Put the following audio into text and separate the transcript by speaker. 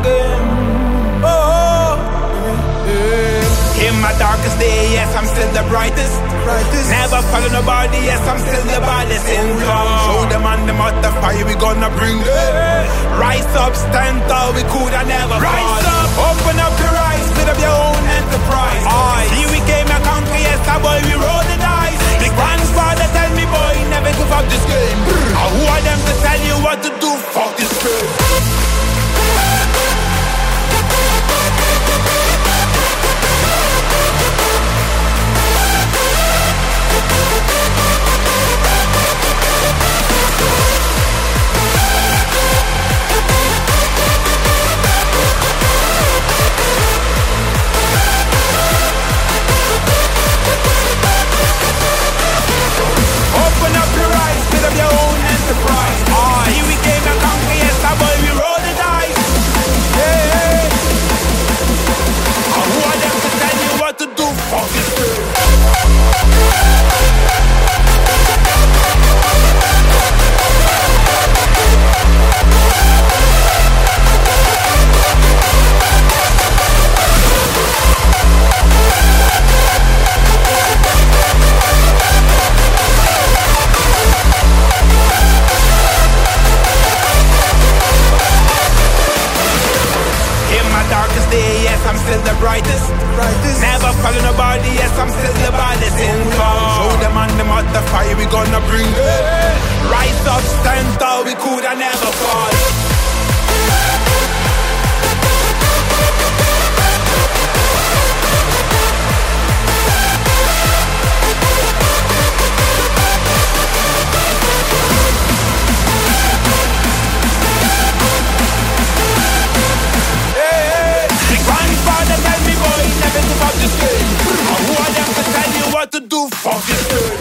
Speaker 1: again. Oh, in my darkest day, yes, I'm still the brightest.
Speaker 2: brightest.
Speaker 1: Never follow nobody, yes, I'm still the baddest in oh, town. Show them on the mother fire, we gonna bring it. Rise up, stand tall, we darkest day, yes, I'm still the brightest.
Speaker 2: brightest.
Speaker 1: Never follow nobody, yes, I'm still the baddest in town. Show them on the mother fire, we gonna bring it. Understood.